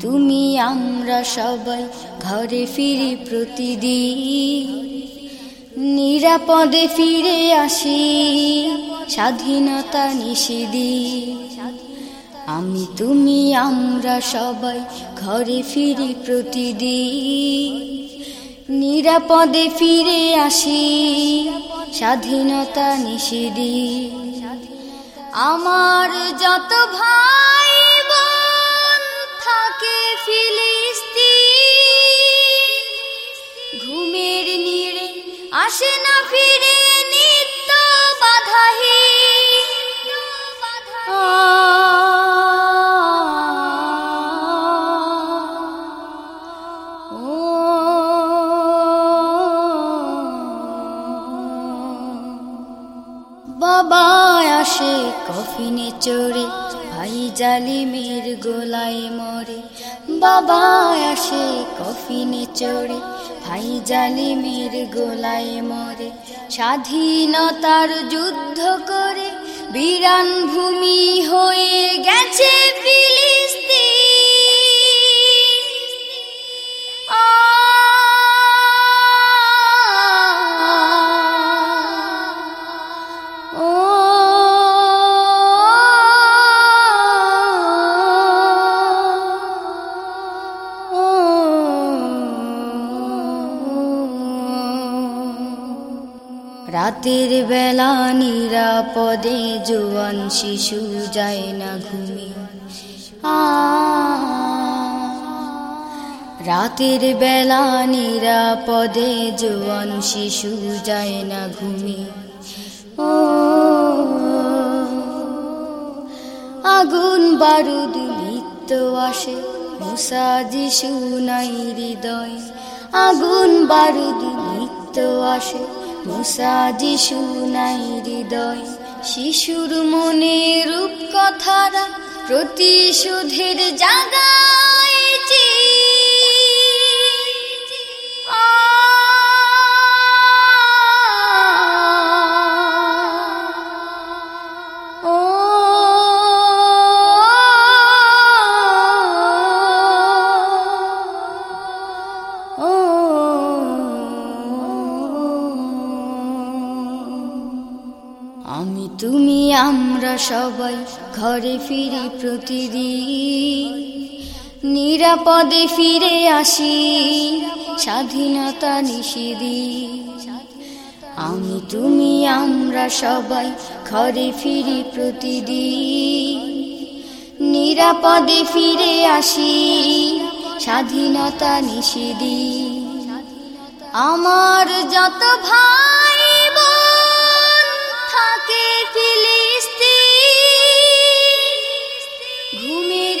তুমি আমরা সবাই ঘরে ফিরি প্রতিদিন। নিরাপদে ফিরে আসি, স্বাধীনতা নিষিদি আমি, তুমি, আমরা সবাই ঘরে ফিরি প্রতিদিন। নিরাপদে ফিরে আসি, স্বাধীনতা নিষিদি আমার যত ভাই আসে না ফিরে। বাবা আসে কফিনে চড়ে, ভাই জালিমের গোলায় মরে। বাবা আসে কফিনে চড়ে, ভাই জালিমের গোলায় মরে। স্বাধীনতার যুদ্ধ করে, বিরান ভূমি হয়ে গেছে ফিলিস্তিন। রাতের বেলা নিরাপদে জোয়ান শিশু যায় না ঘুমে। রাতের বেলা নিরাপদে জোয়ান শিশু যায় না ঘুমে। ও, আগুন বারুদ নিত্য আসে, মুসা যিশু নাই হৃদয়। আগুন বারুদ নিত্য আসে মুসা যিশু নাই হৃদয় শিশুর মনে রূপ কথারা প্রতিশোধের জাগাইছি আমি তুমি, আমরা সবাই ঘরে ফিরি প্রতিদিন। নিরাপদে ফিরে আসি, স্বাধীনতা নিষিদি আমি তুমি, আমরা সবাই ঘরে ফিরি প্রতিদিন। নিরাপদে ফিরে আসি, স্বাধীনতা নিষিদি আমার যত ভাই ফিলিস্তিন। ঘুমের